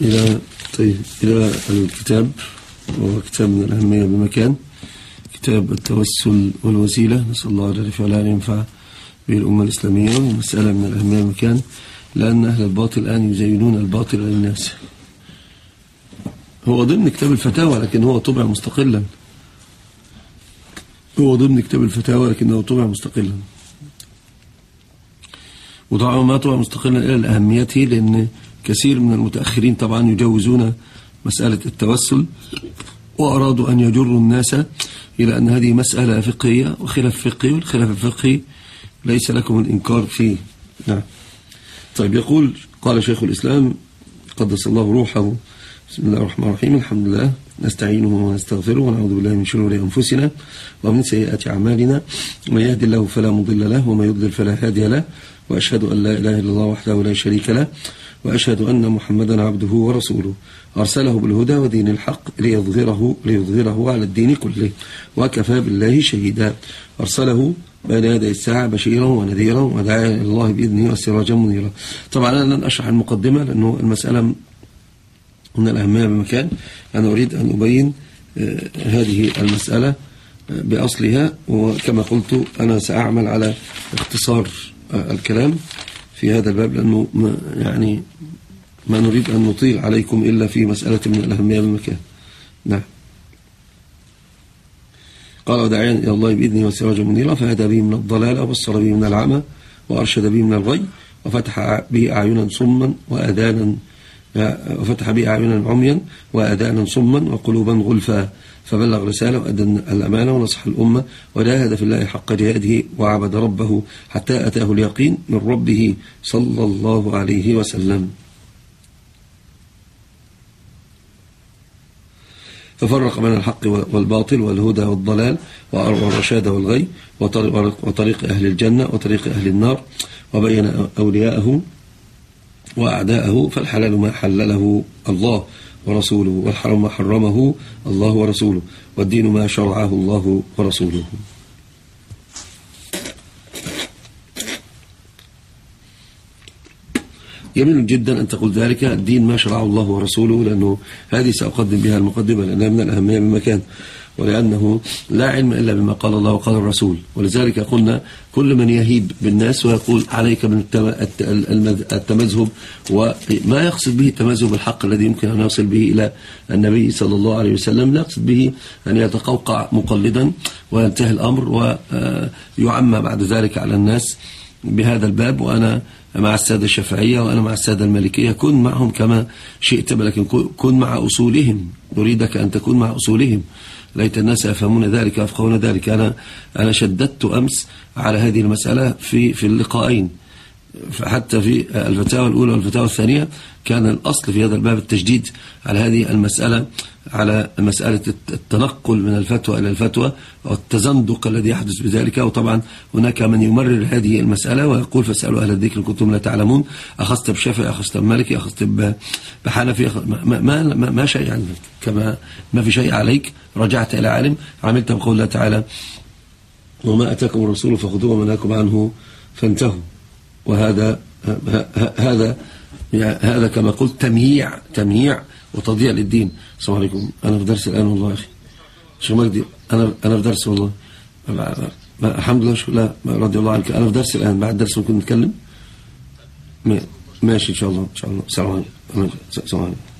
إلى طيب إلى الكتاب وهو كتاب من الأهمية بمكان كتاب التوسل والوسيلة. نسأل الله جل وعلا أن ينفع به الأمة الإسلامية. ومسألة من الأهمية بمكان لأن أهل الباطل الآن يزينون الباطل للناس هو ضمن كتاب الفتاوى لكن هو طبع مستقلا. هو ضمن كتاب الفتاوى لكنه طبع مستقلا. وطبعا ما طبع مستقلا إلى الأهمية لأن كثير من المتأخرين طبعا يجوزون مسألة التوسل وأرادوا أن يجروا الناس إلى أن هذه مسألة فقهية وخلاف فقهي والخلاف الفقهي ليس لكم الإنكار فيه. نعم. طيب يقول قال شيخ الإسلام قدس الله روحه. بسم الله الرحمن الرحيم. الحمد لله. نستعينه ونستغفره ونعوذ بالله من شرور أنفسنا ومن سيئات أعمالنا. من يهد الله فلا مضل له وما يضلل فلا هادي له. وأشهد أن لا إله إلا الله وحده لا شريك له. وأشهد أن محمدا عبده ورسوله. أرسله بالهدى ودين الحق ليظهره, ليظهره على الدين كله وكفى بالله شهيدا. أرسله بين يدي الساعة بشيرا ونذيرا ودعا إلى الله بإذنه وسراجا منيرا. طبعا أنا لن أشرح المقدمة لأنه المسألة من الأهمية بمكان. أنا أريد أن أبين آه، هذه المسألة آه، بأصلها وكما قلت أنا سأعمل على اختصار آه، الكلام. في هذا الباب لأنه ما يعني ما نريد أن نطيل عليكم إلا في مسألة من الأهمية بمكان نعم. قال وداعيا إلى الله بإذنه وسراجا منيرا فهدى به من الضلال وبصر به من العمى وأرشد به من الغي وفتح به أعينا صما وأذانا وفتح به أعينا عميا وأذانا صما وقلوبا غلفا. فبلغ رسالة وأدى الأمانة ونصح الأمة وجاهد في الله حق جهاده وعبد ربه حتى أتاه اليقين من ربه صلى الله عليه وسلم. ففرق بين الحق والباطل والهدى والضلال والرشاد والغي وطريق أهل الجنة وطريق أهل النار وبين أولياءه وأعداءه فالحلال ما حلله الله ورسوله والحرام ما حرمه الله ورسوله والدين ما شرعه الله ورسوله. جميل جدا أن تقول ذلك الدين ما شرعه الله ورسوله لأنه هذه سأقدم بها المقدمة لأنها من الأهمية بمكان. ولأنه لا علم إلا بما قال الله وقال الرسول. ولذلك قلنا كل من يهيب بالناس ويقول عليك من التمذهب وما يقصد به التمذهب الحق الذي يمكن أن يصل به إلى النبي صلى الله عليه وسلم. لا يقصد به أن يتقوقع مقلدا وينتهي الأمر ويعمى بعد ذلك على الناس بهذا الباب. وأنا مع السادة الشافعية وأنا مع السادة المالكية كن معهم كما شئت لكن كن مع أصولهم. أريدك أن تكون مع أصولهم. ليت الناس يفهمون ذلك ويفقهون ذلك. أنا أنا شددت أمس على هذه المسألة في في اللقاءين فحتى في الفتاوى الأولى والفتاوى الثانية كان الأصل في هذا الباب التجديد على هذه المسألة على مسألة التنقل من الفتوى إلى الفتوى والتزندق الذي يحدث بذلك. وطبعا هناك من يمرر هذه المسألة ويقول فاسألوا أهل الذكر كنتم لا تعلمون. أخذت بشافعي أخذت بمالكي أخذت بحنفي ما, ما, ما, شيء عنك كما ما في شيء عليك. رجعت إلى عالم عملت بقول الله تعالى. وما أتاكم الرسول فخذوه ومناكم عنه فانتهوا. وهذا هذا هذا كما قلت تمييع تمييع وتضييع للدين. السلام عليكم. أنا في درس الآن والله يا أخي. شيخ مجدي أنا أنا في درس والله. الحمد لله لا رضي الله عنك. أنا في درس الآن. بعد درس ممكن نتكلم؟ ماشي إن شاء الله إن شاء الله. السلام عليكم. السلام عليكم.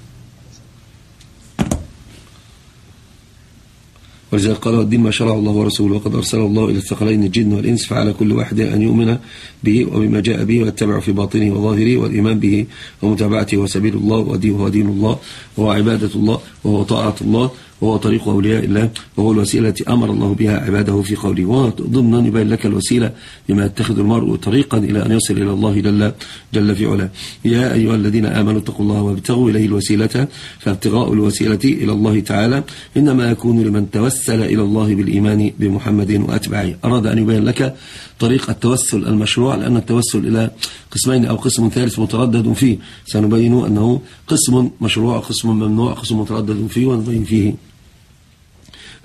ولذلك قال الدين ما شرع الله ورسوله وقد أرسل الله إلى الثقلين الجن والإنس فعلى كل واحد أن يؤمن به وبما جاء به ويتبع في باطنه وظاهره والإيمان به ومتابعته وسبيل الله وهو دين الله وهو عبادة الله وهو طاعة الله وهو طريق أولياء الله وهو الوسيلة التي أمر الله بها عباده في قوله وضمن يبين لك الوسيلة بما يتخذ المرء طريقا إلى أن يصل إلى الله جل, جل في علاه. يا أيها الذين آمنوا اتقوا الله وابتغوا إليه الوسيلة فابتغاء الوسيلة إلى الله تعالى إنما يكون لمن توسل إلى الله بالإيمان بمحمد وأتباعه. أراد أن يبين لك طريق التوسل المشروع لأن التوسل إلى قسمين أو قسم ثالث متردد فيه. سنبين أنه قسم مشروع قسم ممنوع قسم متردد فيه ونبين فيه.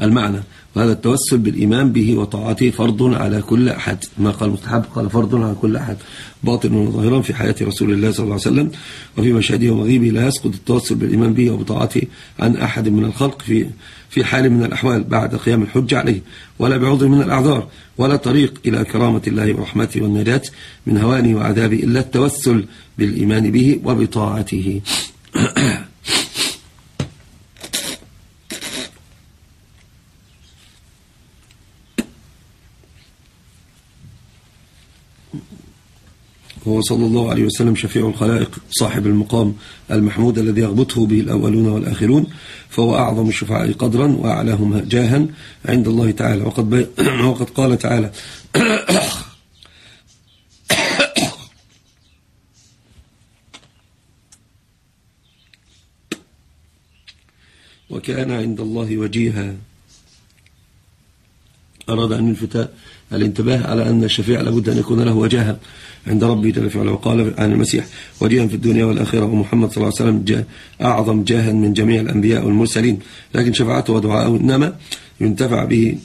المعنى. وهذا التوسل بالإيمان به وطاعته فرض على كل أحد. ما قال مستحب قال فرض على كل أحد. باطن وظاهرا في حياة رسول الله صلى الله عليه وسلم وفي مشهده ومغيبه لا يسقط التوسل بالإيمان به وبطاعته عن أحد من الخلق في في حال من الأحوال بعد قيام الحج عليه. ولا بعذر من الأعذار ولا طريق إلى كرامة الله ورحمته والنجاة من هوانه وعذابه إلا التوسل بالإيمان به وبطاعته. وهو صلى الله عليه وسلم شفيع الخلائق صاحب المقام المحمود الذي يغبطه به الأولون والآخرون فهو أعظم الشفعاء قدرا وأعلاهم جاها عند الله تعالى. وقد, بي... وقد قال تعالى وكان عند الله وجيها. أراد أن يلفت الانتباه على أن الشفيع لابد أن يكون له وجاهة عند ربه جل وعلا وقال عن المسيح وجيها في الدنيا والآخرة. ومحمد صلى الله عليه وسلم جاء أعظم جاها من جميع الأنبياء والمرسلين. لكن شفاعته ودعاءه إنما ينتفع به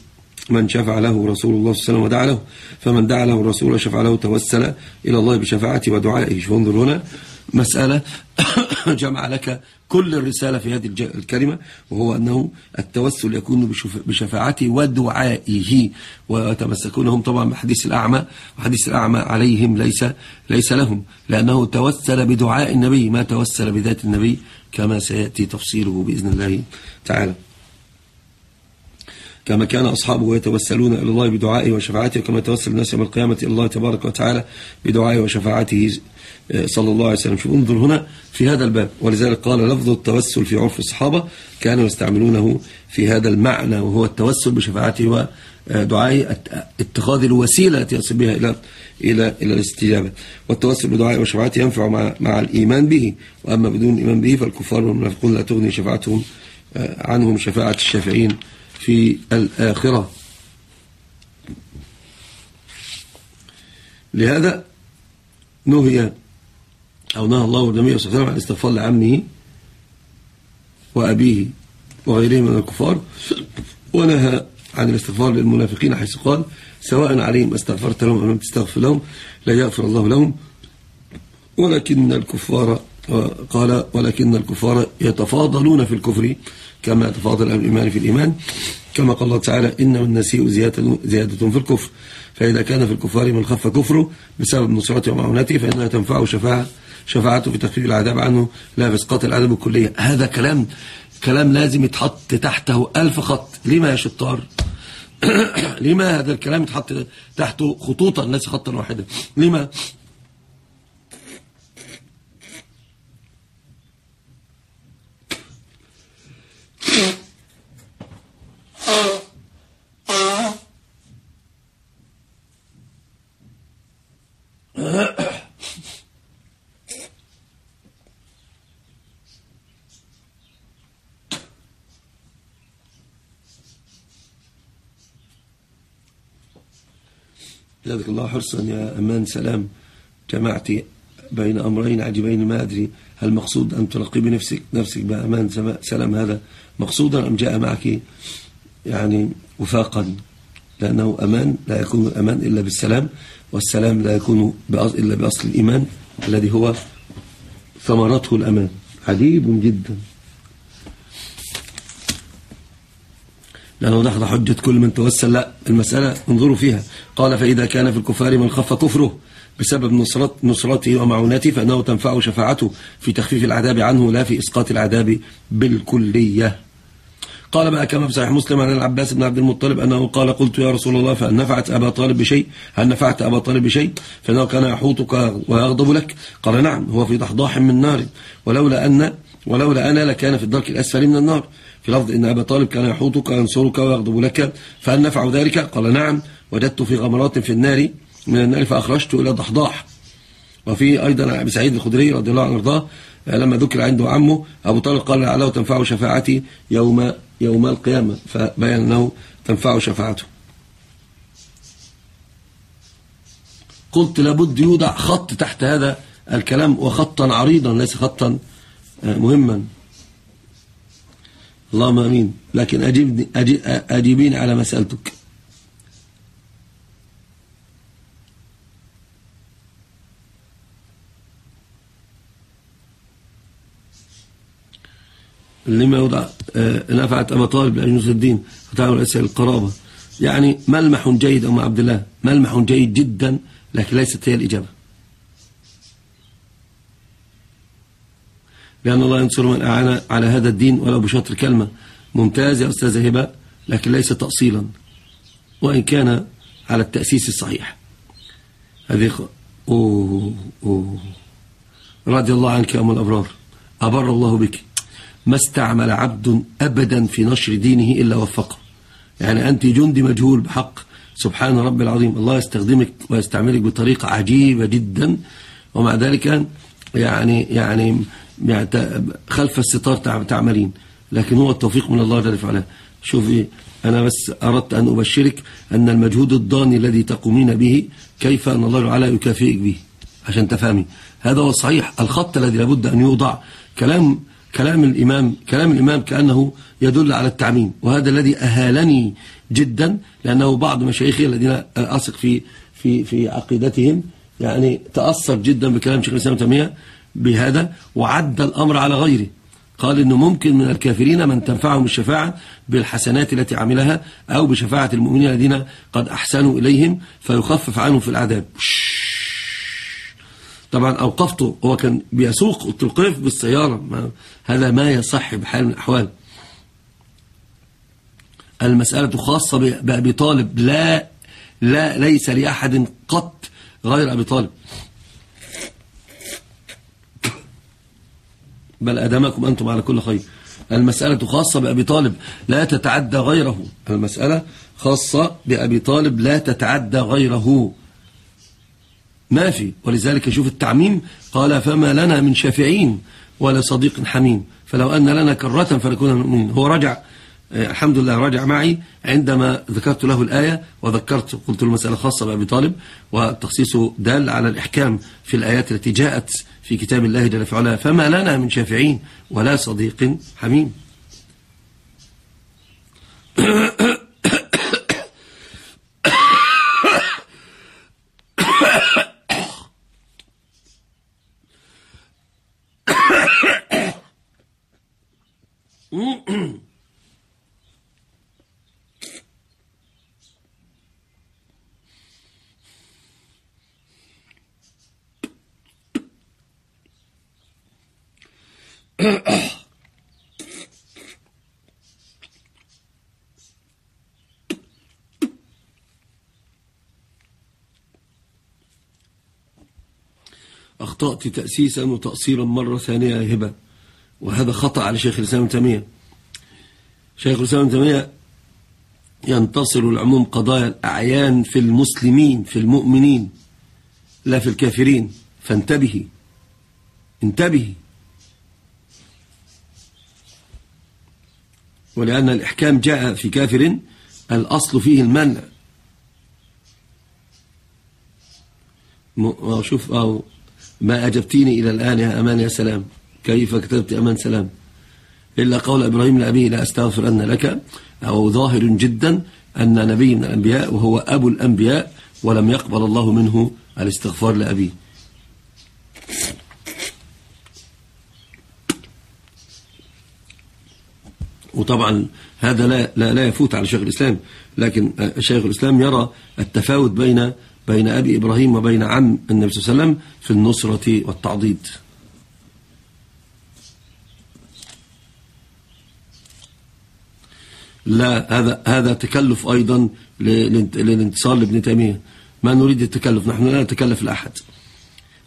من شفع له رسول الله صلى الله عليه وسلم ودعا له. فمن دعا له الرسول شفع له توسل إلى الله بشفاعته ودعائه. فانظر هنا مسألة جمع لك كل الرسالة في هذه الكلمة وهو أنه التوسل يكون بشفاعته ودعائه ويتمسكون هم طبعا بحديث الأعمى وحديث الأعمى عليهم ليس ليس لهم لأنه توسل بدعاء النبي ما توسل بذات النبي كما سيأتي تفصيله بإذن الله تعالى. كما كان أصحابه يتوسلون إلى الله بدعائه وشفاعته كما توسل الناس يوم القيامة إلى الله تبارك وتعالى بدعائه وشفاعته صلى الله عليه وسلم. انظر هنا في هذا الباب. ولذلك قال لفظ التوسل في عرف الصحابة كانوا يستعملونه في هذا المعنى وهو التوسل بشفاعته ودعائه اتخاذ الوسيلة التي يصل بها إلى إلى إلى الاستجابة. والتوسل بدعائه وشفاعته ينفع مع مع الإيمان به. وأما بدون الإيمان به فالكفار والمنافقون لا تغني شفاعتهم عنهم شفاعة الشافعين في الآخرة. لهذا نهي أو نهى الله النبي صلى الله عليه وسلم عن الاستغفار لعمه وأبيه وغيرهم من الكفار ونهى عن الاستغفار للمنافقين حيث قال سواء عليهم أستغفرت لهم أم لم تستغفر لهم لا يغفر الله لهم ولكن الكفار قال ولكن الكفار يتفاضلون في الكفر كما يتفاضل الإيمان في الإيمان. كما قال الله تعالى إنما النسيء زيادة, زيادة في الكفر. فإذا كان في الكفار من خف كفره بسبب نصرته ومعونته فإنها تنفعه شفاعة شفاعته في تخفيف العذاب عنه لا في اسقاط العذاب الكلية هذا كلام كلام لازم يتحط تحته ألف خط. لما يا شطار؟ لما هذا الكلام يتحط تحته خطوطا ليس خطا واحدا. لما؟ جزاك الله حرصا يا أمان سلام جمعت بين أمرين عجيبين ما أدري هل مقصود أن تلقي بنفسك نفسك بأمان سلام هذا مقصودا أم جاء معك يعني وفاقا؟ لأنه أمان لا يكون الأمان إلا بالسلام والسلام لا يكون إلا بأصل الإيمان الذي هو ثمرته الأمان. عجيب جدا. لأنه دخل حجة كل من توسل لا المسألة انظروا فيها. قال فإذا كان في الكفار من خف كفره بسبب نصرت نصرته ومعونته فإنه تنفع شفاعته في تخفيف العذاب عنه لا في إسقاط العذاب بالكلية. قال بقى كما في صحيح مسلم عن العباس بن عبد المطلب أنه قال قلت يا رسول الله فهل نفعت أبا طالب بشيء؟ هل نفعت أبا طالب بشيء؟ فإنه كان يحوطك ويغضب لك. قال نعم هو في ضحضاح من نار ولولا أن ولولا أنا لكان في الدرك الأسفل من النار. في لفظ إن أبا طالب كان يحوطك وينصرك ويغضب لك فهل نفع ذلك؟ قال نعم وجدت في غمرات في النار من النار فأخرجت إلى ضحضاح وفي أيضا أبي سعيد الخدري رضي الله عنه وارضاه لما ذكر عنده عمه أبو طالب قال لعله تنفع شفاعتي يوم يوم القيامة؟ فبين أنه تنفع شفاعته قلت لابد يوضع خط تحت هذا الكلام وخطا عريضا ليس خطا آه، مهما. اللهم آمين. لكن اجيبني أجي اجيبيني على مسألتك. لما يوضع آه، نفعت أبا طالب لأجنس الدين فتعمل أسئلة القرابة. يعني ملمح جيد أم عبد الله؟ ملمح جيد جدا لكن ليست هي الإجابة. لأن الله ينصر من أعان على هذا الدين ولو بشطر كلمة. ممتاز يا أستاذ هبة لكن ليس تأصيلا. وإن كان على التأسيس الصحيح. هذه أوه أوه. رضي الله عنك يا أم الأبرار. أبر الله بك. ما استعمل عبد أبدا في نشر دينه إلا وفقه. يعني أنت جندي مجهول بحق. سبحان رب العظيم. الله يستخدمك ويستعملك بطريقة عجيبة جدا. ومع ذلك يعني يعني, يعني خلف الستار تعملين لكن هو التوفيق من الله جل وعلا. شوفي أنا بس أردت أن أبشرك أن المجهود الضاني الذي تقومين به كيف أن الله تعالى يكافئك به. عشان تفهمي. هذا هو الصحيح الخط الذي لابد أن يوضع كلام كلام الإمام كلام الإمام كأنه يدل على التعميم. وهذا الذي أهالني جدا لأنه بعض مشايخي الذين أثق في في في عقيدتهم يعني تأثر جدا بكلام شيخ الإسلام تيمية. بهذا وعد الأمر على غيره. قال إنه ممكن من الكافرين من تنفعهم الشفاعة بالحسنات التي عملها أو بشفاعة المؤمنين الذين قد أحسنوا إليهم فيخفف عنهم في العذاب. طبعا أوقفته. هو كان بيسوق التوقيف بالسيارة. ما هذا ما يصح بحال من الأحوال. المسألة خاصة بأبي طالب. لا لا ليس لأحد قط غير أبي طالب. بل أدامكم أنتم على كل خير. المسألة خاصة بأبي طالب لا تتعدى غيره. المسألة خاصة بأبي طالب لا تتعدى غيره. ما في. ولذلك شوف التعميم قال فما لنا من شافعين ولا صديق حميم. فلو أن لنا كرة فنكون المؤمنين هو رجع الحمد لله رجع معي عندما ذكرت له الآية وذكرت قلت له خاصة بأبي طالب والتخصيص دال على الإحكام في الآيات التي جاءت في كتاب الله جل وعلا فما لنا من شافعين ولا صديق حميم. أخطأت تأسيسا وتأصيلا مرة ثانية هبة. وهذا خطأ على شيخ الإسلام ابن تيمية. شيخ الإسلام ابن تيمية ينتصر العموم قضايا الأعيان في المسلمين في المؤمنين لا في الكافرين. فانتبهي انتبهي ولأن الإحكام جاء في كافر الأصل فيه المنع. شوف أو ما أجبتيني إلى الآن يا أمان يا سلام. كيف كتبت أمان سلام؟ إلا قول إبراهيم لأبيه لا أستغفر أن لك. أو ظاهر جدا أن نبي من الأنبياء وهو أبو الأنبياء ولم يقبل الله منه الاستغفار لأبيه. وطبعا هذا لا, لا, لا يفوت على شيخ الإسلام لكن شيخ الإسلام يرى التفاوت بين بين أبي إبراهيم وبين عم النبي صلى الله عليه وسلم في النصرة والتعضيد. لا هذا هذا تكلف أيضا للانتصار لابن تيمية. ما نريد التكلف نحن لا نتكلف الأحد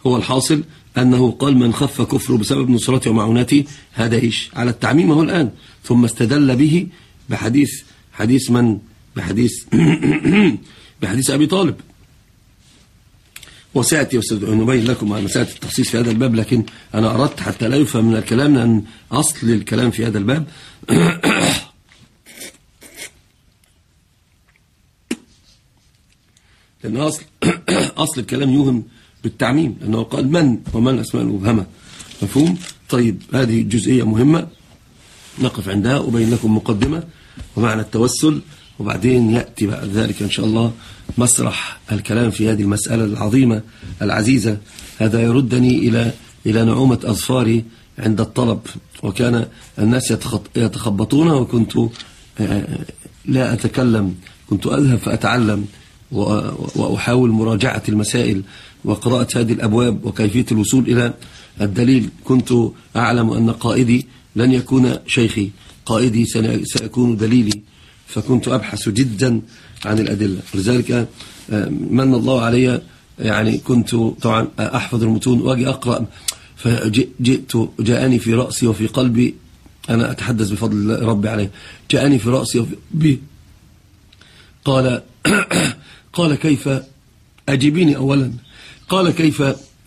هو الحاصل أنه قال من خف كفره بسبب نصرته ومعونته هذا إيش؟ على التعميم هو الآن. ثم استدل به بحديث حديث من؟ بحديث بحديث أبي طالب. وسيأتي نبين لكم مسألة التخصيص في هذا الباب لكن أنا أردت حتى لا يفهم من الكلام لأن أصل الكلام في هذا الباب. لأن أصل, أصل الكلام يوهم بالتعميم لأنه قال من ومن الأسماء المبهمة. مفهوم؟ طيب هذه جزئية مهمة نقف عندها أبين لكم مقدمة ومعنى التوسل وبعدين يأتي بعد ذلك إن شاء الله مسرح الكلام في هذه المسألة العظيمة العزيزة. هذا يردني إلى إلى نعومة أظفاري عند الطلب. وكان الناس يتخبطون وكنت آه، لا أتكلم. كنت أذهب فأتعلم وأحاول مراجعة المسائل وقراءة هذه الأبواب وكيفية الوصول إلى الدليل. كنت أعلم أن قائدي لن يكون شيخي. قائدي سيكون دليلي. فكنت أبحث جدا عن الأدلة. لذلك آه، من الله علي يعني كنت طبعا أحفظ المتون وأجي أقرأ. فجئت جاءني في رأسي وفي قلبي أنا أتحدث بفضل ربي عليه جاءني في رأسي وفي قلبي. قال قال كيف؟ أجيبيني أولا. قال كيف؟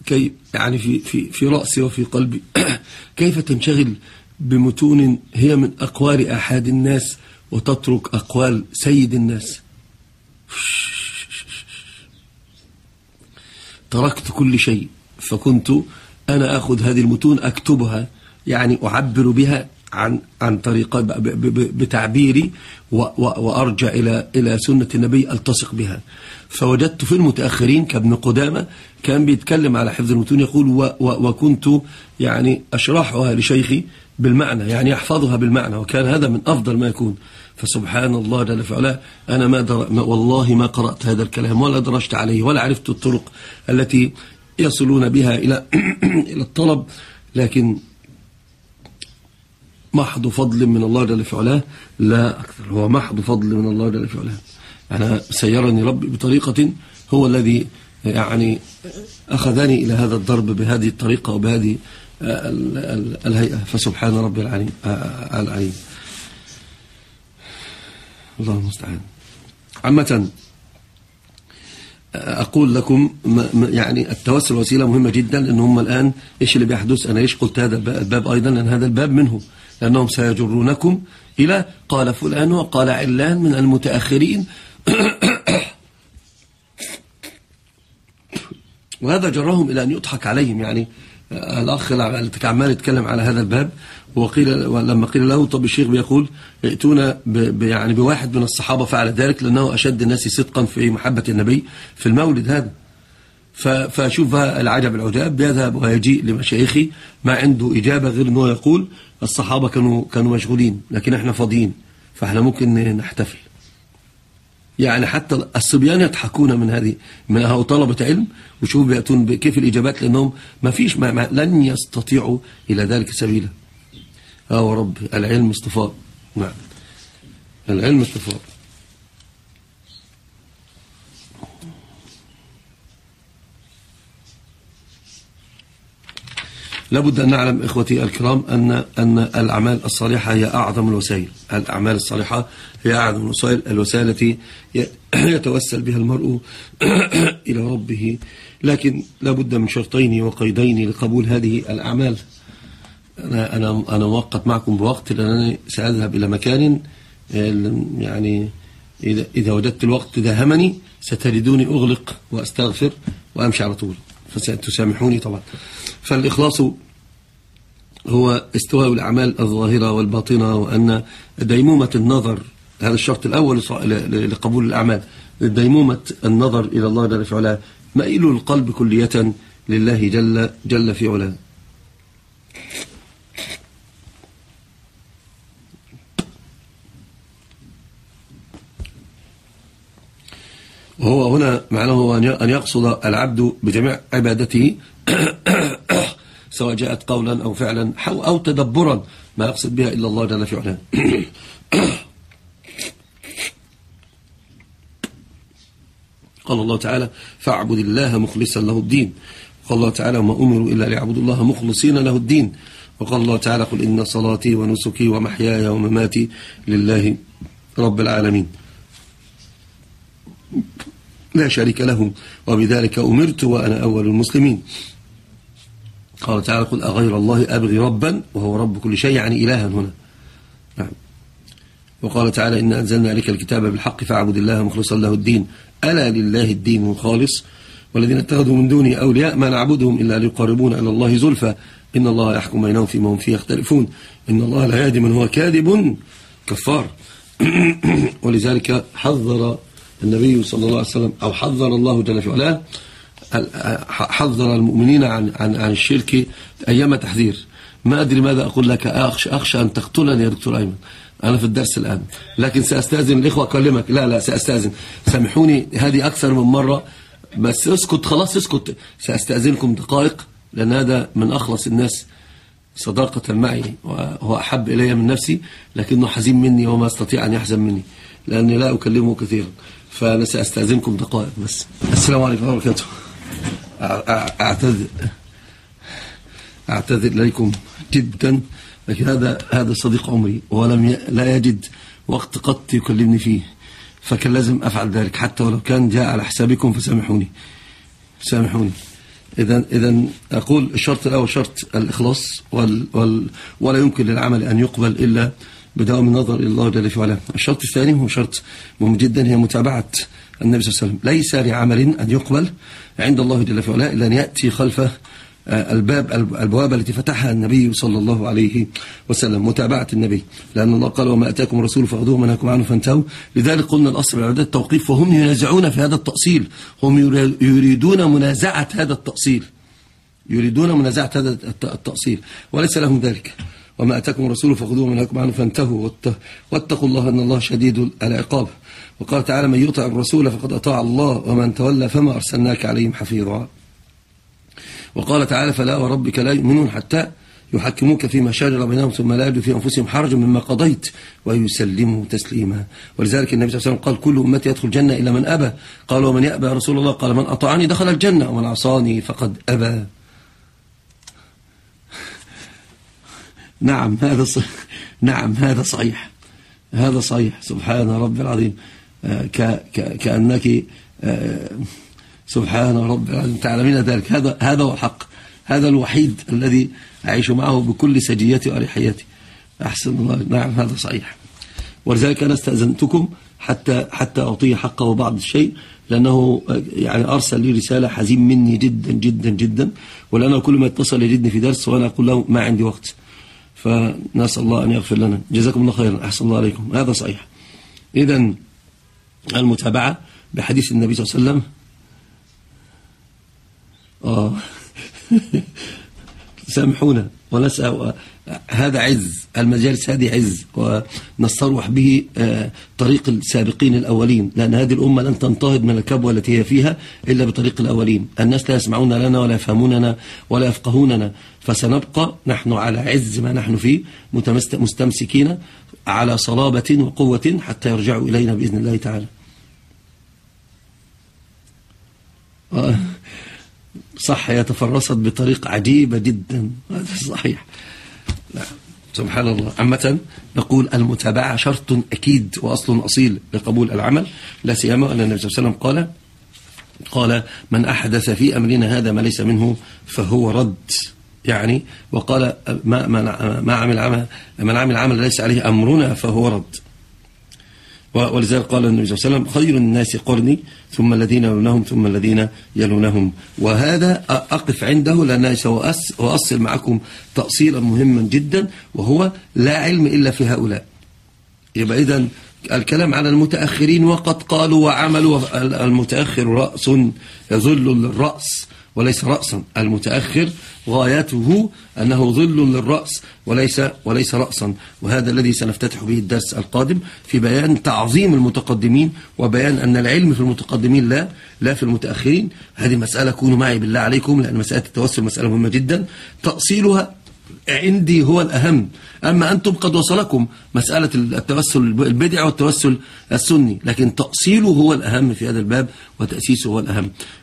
كي يعني في في في رأسي وفي قلبي. كيف تنشغل بمتون هي من أقوال أحد الناس وتترك أقوال سيد الناس. تركت كل شيء فكنت أنا أخذ هذه المتون أكتبها يعني أعبر بها عن عن طريقة بتعبيري وأرجع إلى إلى سنة النبي ألتصق بها. فوجدت في المتأخرين كابن قدامة كان بيتكلم على حفظ المتون يقول وكنت يعني أشرحها لشيخي بالمعنى يعني يحفظها بالمعنى وكان هذا من أفضل ما يكون. فسبحان الله جل في أنا ما در... والله ما قرأت هذا الكلام ولا درجت عليه ولا عرفت الطرق التي يصلون بها إلى إلى الطلب لكن محض فضل من الله جل في علاه لا أكثر. هو محض فضل من الله جل في علاه أنا سيرني ربي بطريقة هو الذي يعني أخذني إلى هذا الضرب بهذه الطريقة وبهذه الهيئة. فسبحان ربي العليم الله المستعان. عامة أقول لكم يعني التوسل وسيلة مهمة جدا لأن هم الآن إيش اللي بيحدث؟ أنا إيش قلت هذا الباب أيضا؟ لأن هذا الباب منه. لأنهم سيجرونكم إلى قال فلان وقال علان من المتأخرين. وهذا جرهم إلى أن يضحك عليهم. يعني الأخ اللي عمال يتكلم على هذا الباب. وقيل لما قيل له طب الشيخ بيقول ائتونا يعني بواحد من الصحابة فعل ذلك لأنه أشد الناس صدقا في محبة النبي في المولد هذا. فشوف العجب العجاب بيذهب ويجيء لمشايخي ما عنده إجابة غير أنه يقول الصحابة كانوا كانوا مشغولين لكن إحنا فاضيين فإحنا ممكن نحتفل. يعني حتى الصبيان يضحكون من هذه من هؤلاء طلبة علم وشوف بيأتون كيف الإجابات لأنهم ما فيش ما لن يستطيعوا إلى ذلك سبيلا. آه رب العلم اصطفاء. نعم. العلم اصطفاء. لابد أن نعلم إخوتي الكرام أن أن الأعمال الصالحة هي أعظم الوسائل. الأعمال الصالحة هي أعظم الوسائل الوسائل التي يتوسل بها المرء إلى ربه. لكن لابد من شرطين وقيدين لقبول هذه الأعمال. أنا أنا أنا موقت معكم بوقت لأنني سأذهب إلى مكان يعني إذا إذا وجدت الوقت إذا همني ستجدوني أغلق وأستغفر وأمشي على طول. فستسامحوني طبعا. فالإخلاص هو استواء الأعمال الظاهرة والباطنة وأن ديمومة النظر هذا الشرط الأول لقبول الأعمال. ديمومة النظر إلى الله جل في علاه مائل القلب كلية لله جل, جل في علاه. وهو هنا معناه أن يقصد العبد بجميع عبادته سواء جاءت قولا أو فعلا أو تدبرا ما يقصد بها إلا الله جل في علاه. قال الله تعالى فاعبد الله مخلصا له الدين. قال الله تعالى وما أمروا إلا ليعبدوا الله مخلصين له الدين. وقال الله تعالى قل إن صلاتي ونسكي ومحياي ومماتي لله رب العالمين. لا شريك له وبذلك أمرت وأنا أول المسلمين. قال تعالى قل أغير الله أبغي ربا وهو رب كل شيء يعني إلها هنا. نعم. وقال تعالى إن أنزلنا عليك الكتاب بالحق فاعبد الله مخلصا له الدين. ألا لله الدين الخالص؟ والذين اتخذوا من دونه أولياء ما نعبدهم إلا ليقربون إلى الله زلفى. إن الله يحكم بينهم فيما هم فيه يختلفون. إن الله لا يهدي من هو كاذب كفار. ولذلك حذر النبي صلى الله عليه وسلم أو حذر الله جل وعلا حذر المؤمنين عن عن عن الشرك أيام تحذير ما أدري ماذا أقول لك أخشى, أخشى أن تقتلني يا دكتور أيمن. أنا في الدرس الآن. لكن سأستأذن الإخوة أكلمك. لا لا سأستأذن. سامحوني هذه أكثر من مرة. بس اسكت خلاص اسكت. سأستأذنكم دقائق لأن هذا من أخلص الناس صداقة معي وهو أحب إلي من نفسي لكنه حزين مني وما أستطيع أن يحزن مني لأني لا أكلمه كثيرا. فأنا سأستأذنكم دقائق بس. السلام عليكم ورحمة الله أعتذر أعتذر إليكم جدا لكن هذا هذا صديق عمري ولم لا يجد وقت قط يكلمني فيه فكان لازم أفعل ذلك حتى ولو كان جاء على حسابكم فسامحوني. سامحوني. إذا إذا أقول الشرط الأول شرط الإخلاص وال وال ولا يمكن للعمل أن يقبل إلا بدوام النظر إلى الله جل وعلا. الشرط الثاني هو شرط مهم جدا هي متابعة النبي صلى الله عليه وسلم. ليس لعمل أن يقبل عند الله جل وعلا إلا أن يأتي خلفه آه، الباب البوابة التي فتحها النبي صلى الله عليه وسلم متابعة النبي. لأن الله قال وما أتاكم الرسول فأخذوه منهكم عنه فانتهوا. لذلك قلنا الأصل العدد التوقيف وهم ينازعون في هذا التأصيل. هم يريدون منازعة هذا التأصيل. يريدون منازعة هذا التأصيل. وليس لهم ذلك. وما أتاكم الرسول فخذوه منهكم عنه فانتهوا واتقوا الله أن الله شديد العقاب. وقال تعالى من يطع الرسول فقد أطاع الله ومن تولى فما أرسلناك عليهم حفيظا. وقال تعالى فلا وربك لا يؤمنون حتى يحكموك فيما شاجر بينهم ثم لا يجدوا في أنفسهم حرج مما قضيت ويسلموا تسليما. ولذلك النبي صلى الله عليه وسلم قال كل أمتي يدخل الجنة إلا من أبى. قال ومن يأبى يا رسول الله؟ قال من أطعني دخل الجنة ومن عصاني فقد أبى. نعم هذا صحيح نعم هذا صحيح. هذا صحيح. سبحان رب العظيم. آه، كأنك آه، سبحان رب العالمين تعلمين ذلك. هذا هذا هو الحق. هذا الوحيد الذي أعيش معه بكل سجيتي وأريحيتي أحسن الله. نعم هذا صحيح. ولذلك أنا استأذنتكم حتى حتى أعطيه حقه بعض الشيء لأنه يعني أرسل لي رسالة حزين مني جدا جدا جدا. ولأنه كل ما يتصل يجدني في درس وأنا أقول له ما عندي وقت. فنسأل الله أن يغفر لنا. جزاكم الله خيرا. أحسن الله عليكم. هذا صحيح. إذا المتابعة بحديث النبي صلى الله عليه وسلم. آه. سامحونا. ونسأل هذا عز المجالس هذه عز ونستروح به آه، طريق السابقين الأولين لأن هذه الأمة لن تنتهض من الكبوة التي هي فيها إلا بطريق الأولين الناس لا يسمعون لنا ولا يفهموننا ولا يفقهوننا فسنبقى نحن على عز ما نحن فيه مستمسكين على صلابة وقوة حتى يرجعوا إلينا بإذن الله تعالى آه. صح هي تفرست بطريقة عجيبة جدا هذا صحيح لا. سبحان الله. عامة نقول المتابعة شرط أكيد وأصل أصيل لقبول العمل لا سيما أن النبي صلى الله عليه وسلم قال قال من أحدث في أمرنا هذا ما ليس منه فهو رد. يعني وقال ما, ما عمل عمل من عمل عمل ليس عليه أمرنا فهو رد. ولذلك قال النبي صلى الله عليه وسلم خير الناس قرني ثم الذين يلونهم ثم الذين يلونهم. وهذا أقف عنده لأن سأؤصل معكم تأصيلا مهما جدا وهو لا علم إلا في هؤلاء. يبقى إذن الكلام على المتأخرين وقد قالوا وعملوا المتأخر رأس يظل للرأس وليس رأسا المتأخر غايته أنه ظل للرأس وليس, وليس رأسا. وهذا الذي سنفتتح به الدرس القادم في بيان تعظيم المتقدمين وبيان أن العلم في المتقدمين لا لا في المتأخرين. هذه مسألة كونوا معي بالله عليكم لأن مسألة التوسل مسألة مهمة جدا. تأصيلها عندي هو الأهم. أما أنتم قد وصلكم مسألة التوسل البدع والتوسل السني لكن تأصيله هو الأهم في هذا الباب وتأسيسه هو الأهم.